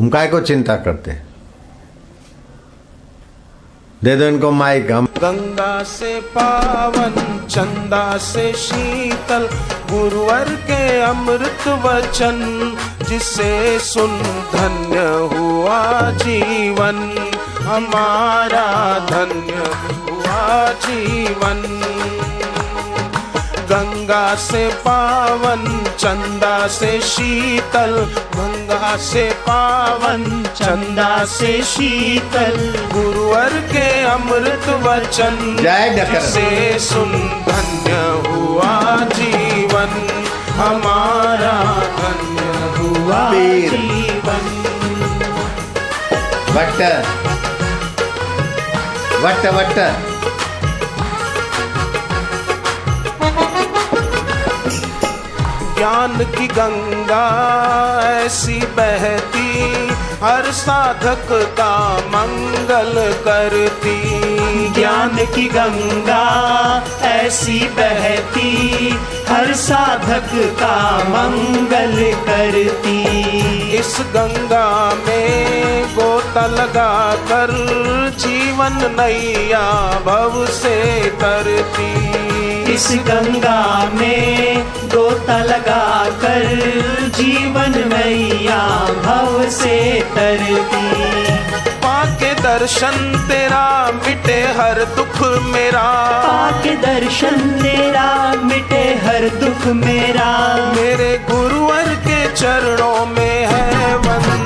तुम काय को चिंता करते दे दो इनको माइक, हम गंगा से पावन, चंदा से शीतल, गुरुवर के अमृत वचन जिसे सुन धन्य हुआ जीवन। हमारा धन्य हुआ जीवन। गंगा से पावन, चंदा से शीतल, गंगा से पावन चंदा से शीतल गुरुवर के अमृत वचन। जय से सुन धन्य हुआ जीवन हमारा धन्य हुआ जीवन। वट वट वट। ज्ञान की गंगा ऐसी बहती, हर साधक का मंगल करती। ज्ञान की गंगा ऐसी बहती, हर साधक का मंगल करती। इस गंगा में गोता लगा कर जीवन नैया भव से तरती। इस गंगा में गोता लगा कर जीवन मैया भव से तरती। पाके दर्शन तेरा मिटे हर दुख मेरा। पाके दर्शन तेरा मिटे हर दुख मेरा। मेरे गुरुवर के चरणों में है वंदन।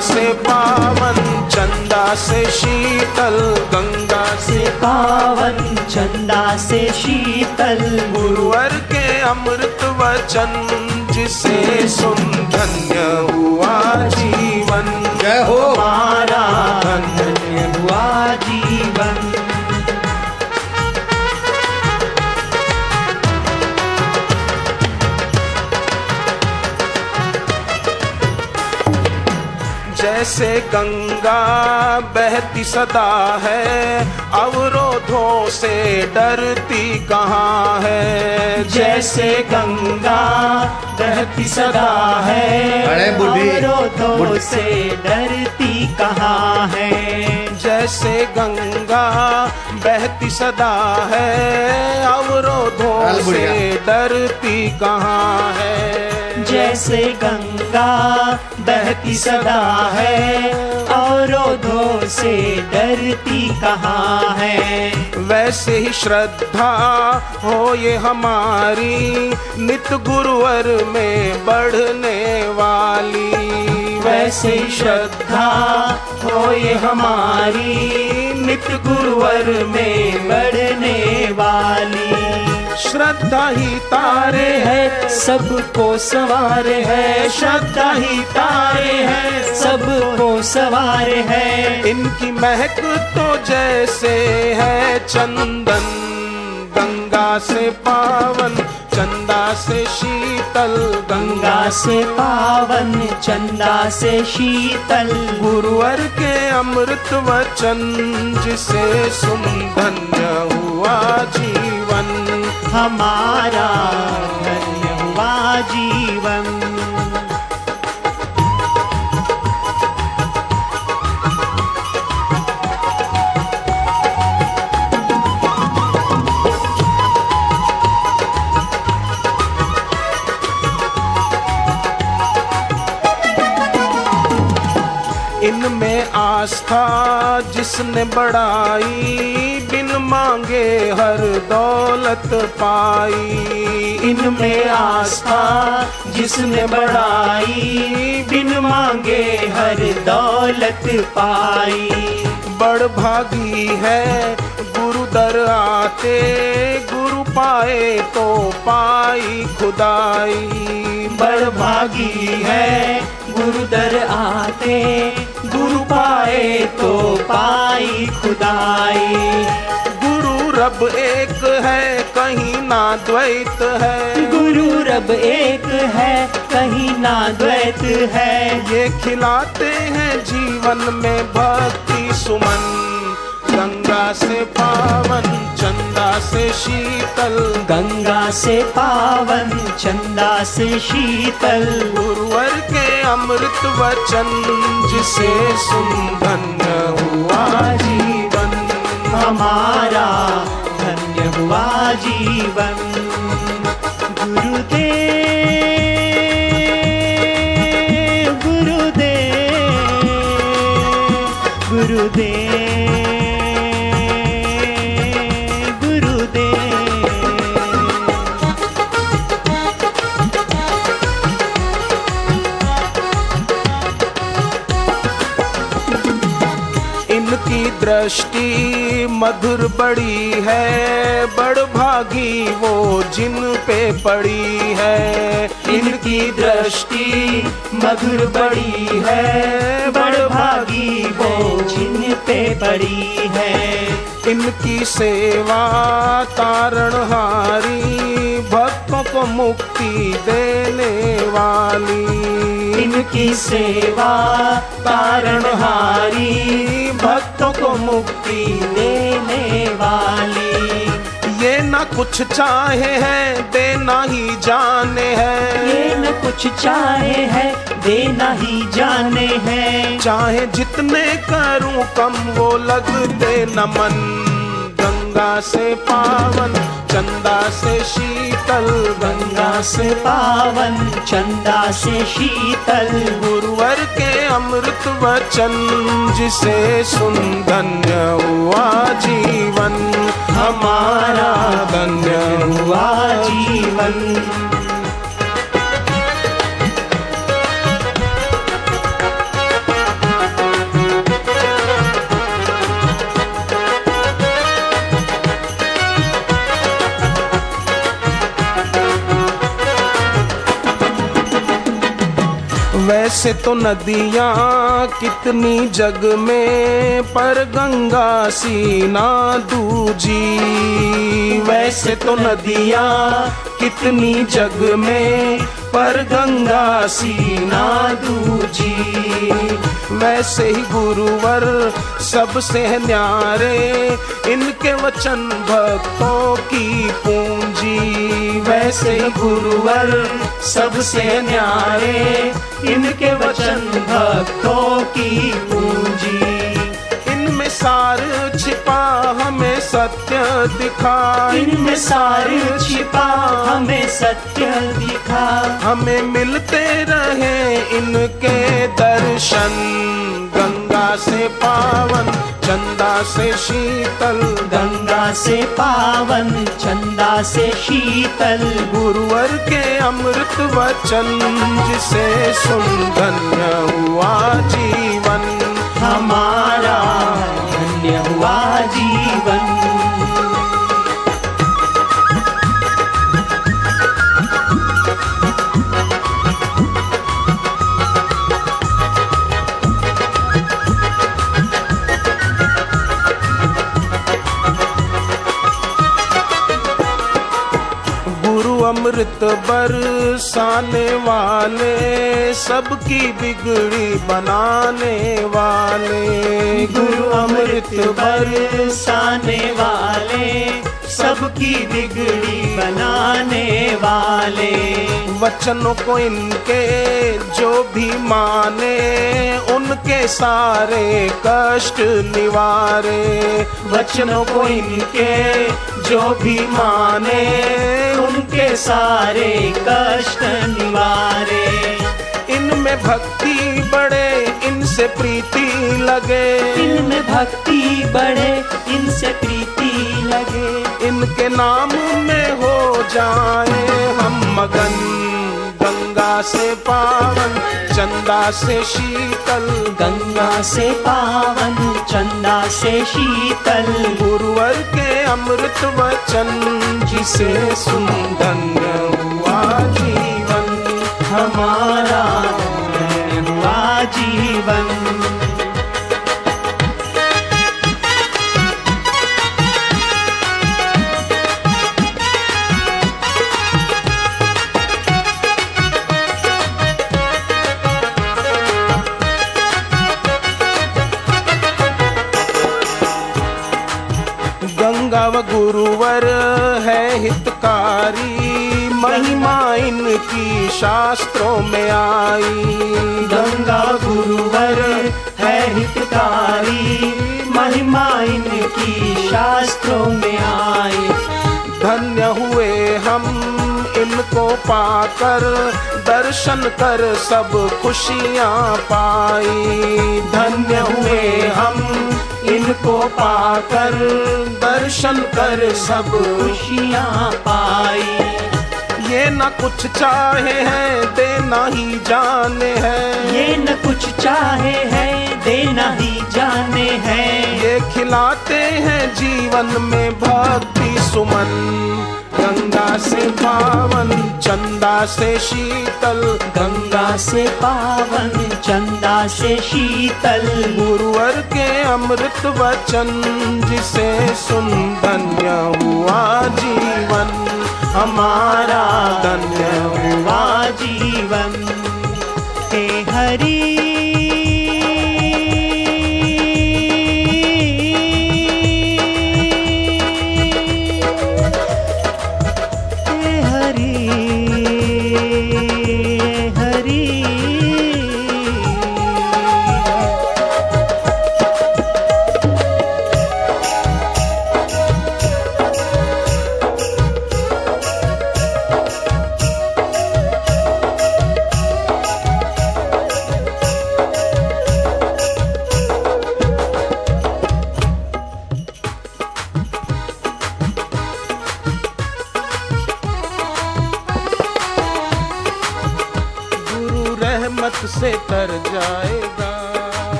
से पावन चंदा से शीतल गंगा से पावन चंदा से शीतल। गुरुवर के अमृत वचन जिसे सुन धन्य हुआ जीवन। जय हो। हमारा धन्य हुआ जीवन। जैसे गंगा बहती सदा है अवरोधों से डरती कहाँ है? जैसे गंगा बहती सदा है अवरोधों से डरती कहाँ है? जैसे गंगा बहती सदा है अवरोधों से डरती कहाँ है? जैसे गंगा बहती सदा है अवरोधों से डरती कहाँ है। वैसे ही श्रद्धा हो ये हमारी नित गुरुवर में बढ़ने वाली। वैसे ही श्रद्धा हो ये हमारी नित गुरुवर में बढ़ने वाली। श्रद्धा ही तारे है सबको सवार है। श्रद्धा ही तारे है सबको सवार है। इनकी महक तो जैसे है चंदन गंगा से पावन चंदा से शीतल गंगा। से पावन चंदा से शीतल। गुरुवर के अमृत वचन जिसे सुन धन्य हुआ जीवन हमारा धन्य हुआ जीवन। इनमें आस्था जिसने बढ़ाई मांगे हर दौलत पाई। इनमें आस्था जिसने बढ़ाई। बिन मांगे हर दौलत पाई। बड़ भागी है गुरु दर आते। गुरु पाए तो पाई खुदाई। बड़ भागी है गुरु दर आते। गुरु पाए तो पाई खुदाई। रब एक है कहीं ना द्वैत है। गुरु रब एक है कहीं ना द्वैत है। ये खिलाते हैं जीवन में भक्ति सुमन। गंगा से पावन चंदा से शीतल। गंगा से पावन चंदा से शीतल। गुरुवर के अमृत वचन जिसे सुन धन्य हुआ जीवन। हमारा। जीवन गुरुदेव गुरुदेव गुरुदेव गुरुदेव। इनकी दृष्टि मधुर बड़ी है, बड़ भागी वो जिन पे पड़ी है। इनकी दृष्टि मधुर बड़ी है, बड़ भागी वो जिन पे पड़ी है। इनकी सेवा तारणहारी मुक्ति देने वाली। इनकी सेवा तारणहारी भक्तों को मुक्ति देने वाली। ये न कुछ चाहे है देना ही जाने है। ये न कुछ चाहे है देना ही जाने है। चाहे जितने करूँ कम वो लगते नमन। गंगा से पावन चंदा से शीतल गंगा से पावन। चंदा से शीतल। गुरुवर के अमृत वचन जिसे सुन धन्य हुआ जीवन। हमारा धन्य हुआ जीवन। वैसे तो नदियाँ कितनी जग में पर गंगा सीना दूजी। वैसे तो नदियाँ कितनी जग में पर गंगा सीना दूजी। वैसे ही गुरुवर सबसे न्यारे इनके वचन भक्तों की पूंजी। वैसे ही गुरुवर सबसे न्यारे इनके वचन भक्तों की पूंजी। इनमें सार छिपा हमें सत्य दिखा इनमें सारी छिपा हमें सत्य दिखा। हमें मिलते रहे इनके दर्शन गंगा से पावन चंदा से शीतल। गंगा से पावन चंदा से शीतल। गुरुवर के अमृत वचन जिसे सुन धन्य हुआ जीवन। हमारा धन्य हुआ जीवन अमृत बरसाने वाले सबकी बिगड़ी बनाने वाले। गुरु अमृत बरसाने वाले सबकी बिगड़ी बनाने वाले। वचनों को इनके जो भी माने उनके सारे कष्ट निवारे। वचनों को इनके जो भी माने उनके सारे कष्ट निवारे। इनमें भक्ति बड़े इनसे प्रीति लगे। इनमें भक्ति बड़े इनसे प्रीति लगे। इनके नाम में हो जाए हम मगन। गंगा से पावन चंदा से शीतल। गंगा से पावन चंदा से शीतल। गुरुवर के अमृत वचन जिसे सुन धन्य हुआ जीवन। हमारा हुआ जीवन। गुरुवर है हितकारी महिमा इनकी शास्त्रों में आई। गंगा गुरुवर है हितकारी महिमा इनकी शास्त्रों में आई। धन्य हुए हम इनको पाकर दर्शन कर सब खुशियाँ पाई। धन्य हुए हम इनको पाकर दर्शन कर सब खुशियाँ पाई। ये न कुछ चाहे हैं देना ही जाने हैं। ये न कुछ चाहे है देना ही जाने है। ये खिलाते हैं जीवन में भक्ति सुमन। पावन चंदा से शीतल। गंगा से पावन चंदा से शीतल। गुरुवर के अमृत वचन जिसे सुन धन्य हुआ जीवन। हमारा धन्य हुआ हुआ जीवन।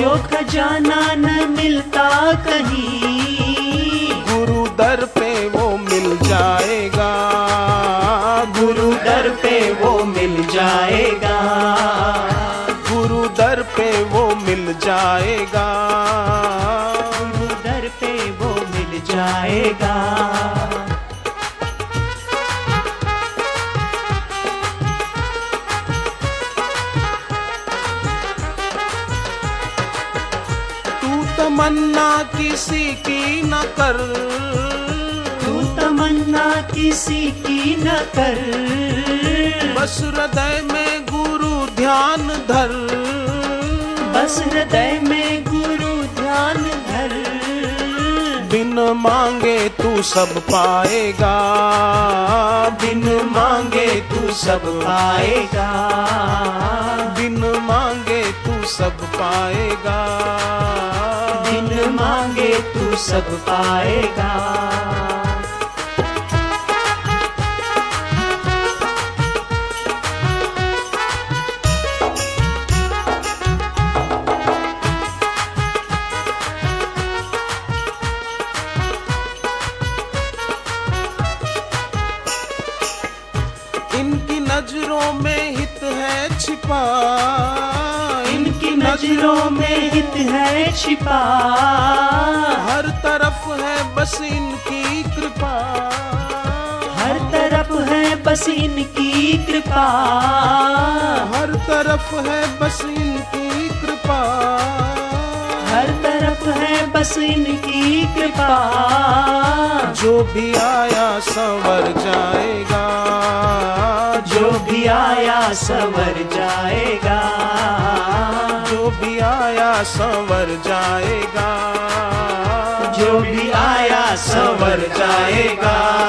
जो खजाना न मिलता कहीं। गुरु दर पे वो मिल जाएगा। गुरु दर पे वो मिल जाएगा। गुरु दर पे वो मिल जाएगा। गुरु दर पे वो मिल जाएगा। तमन्ना किसी की न कर। तू तमन्ना किसी की न कर। बस हृदय में गुरु ध्यान धर। बस हृदय में गुरु ध्यान धर। बिन मांगे तू सब पाएगा। बिन मांगे तू सब पाएगा। बिन मांगे तू सब पाएगा। मांगे तू सब पाएगा। नज़रों में हित है छिपा। हर तरफ़ है बस इनकी कृपा। हर तरफ़ है बस इनकी कृपा। हर तरफ़ है बस इनकी तरफ़ है बस इनकी कृपा। जो भी आया संवर जाएगा। जो भी आया सवर जाएगा। जो भी आया संवर जाएगा। जो भी आया सवर जाएगा।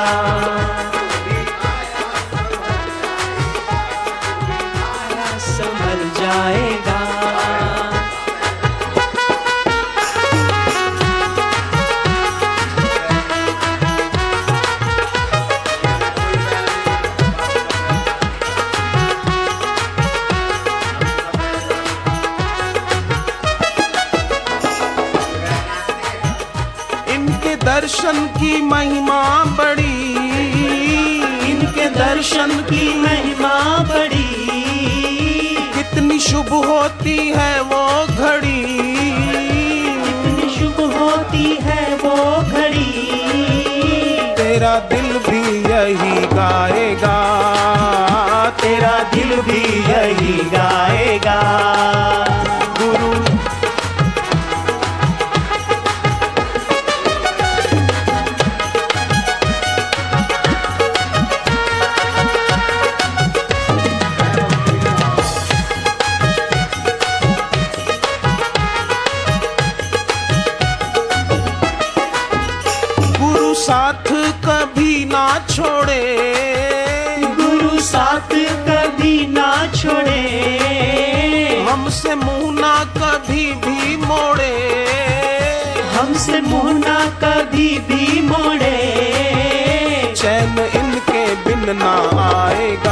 दर्शन की महिमा बड़ी। इनके दर्शन की महिमा बड़ी। कितनी शुभ होती है वो घड़ी। कितनी शुभ होती है वो घड़ी। तेरा दिल भी यही गाएगा। तेरा दिल भी यही गाएगा मुँह ना कभी भी मोड़े। चैन इनके बिन ना आएगा।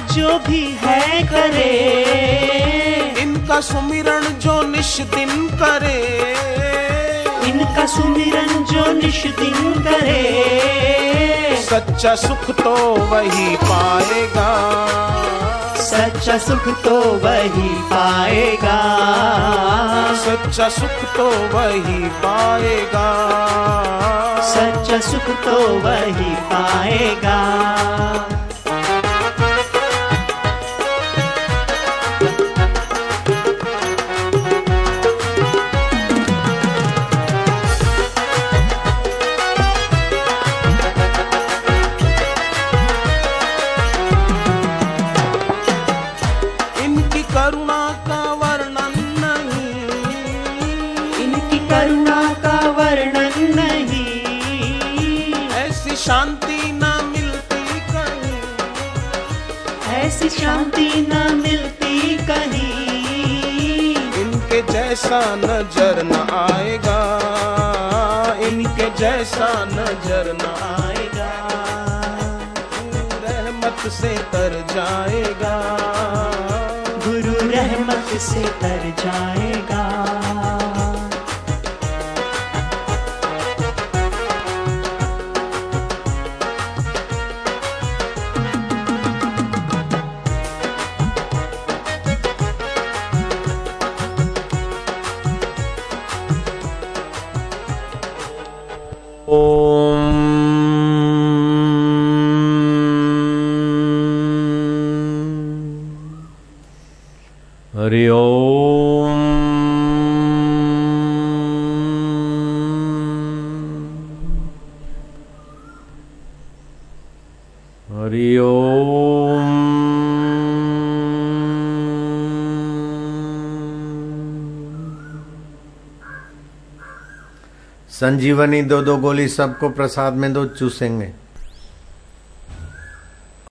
जो भी है करे। इनका सुमिरन जो निश दिन करे। इनका सुमिरन जो निश दिन करे। सच्चा सुख तो वही पाएगा। सच्चा सुख तो वही पाएगा। सच्चा सुख तो वही पाएगा। सच्चा सुख तो वही पाएगा। जैसा नज़र न आएगा, इनके जैसा नज़र न आएगा। रहमत से तर जाएगा। गुरु रहमत से तर जाएगा। हरि ओम। संजीवनी दो दो गोली सबको प्रसाद में दो चूसेंगे।